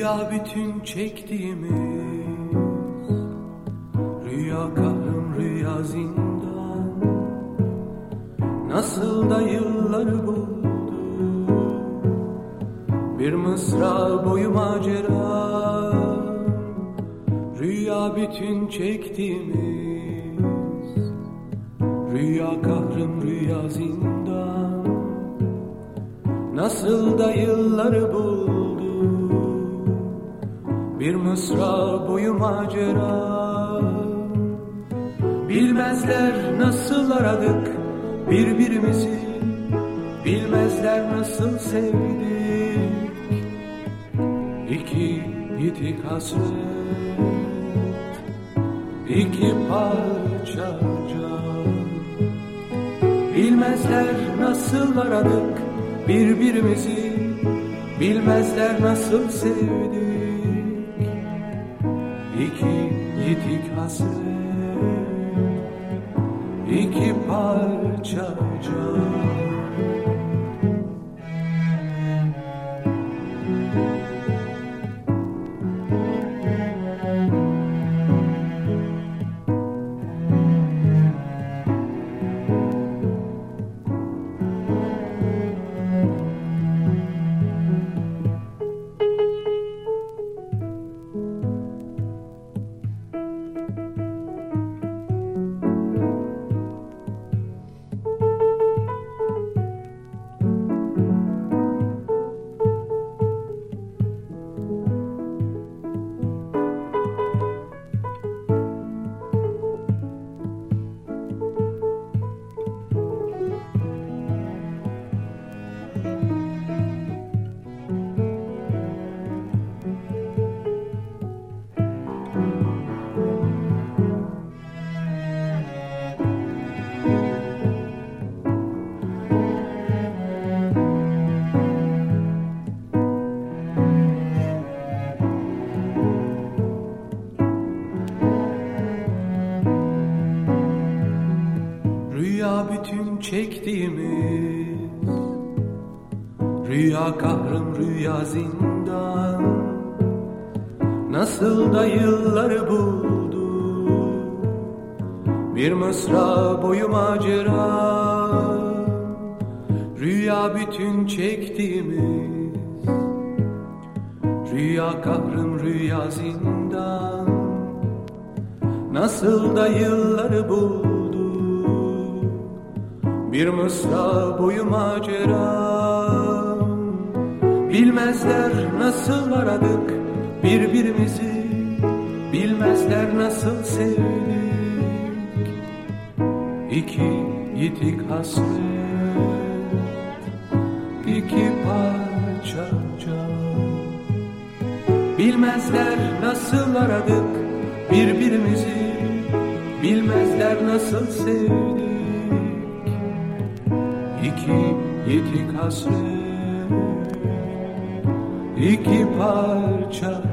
bütün çektiğimiz Rüya kahrım rüya zindan. Nasıl da yılları buldu. Bir mısra boyu macera. Rüya bütün çektiğimiz Rüya kahrım rüya zindan. Nasıl da yılları buldu Bir mısra boyu macera. Bilmezler nasıl aradık birbirimizi Bilmezler nasıl sevdik. İki yitik hasret iki parça can. Bilmezler nasıl aradık birbirimizi Bilmezler nasıl sevdik iki yitik hasret çektiğimiz Rüya kahrım rüya zindan. Nasıl da yılları buldu. Bir mısra boyu macera. Rüya bütün çektiğimiz Rüya kahrım rüya zindan. Nasıl da yılları buldu bir mısra boyu macera. Bilmezler nasıl aradık birbirimizi Bilmezler nasıl sevdik. İki yitik hasret iki parça can. Bilmezler nasıl aradık birbirimizi Bilmezler nasıl sevdik İki yitik hasret iki parça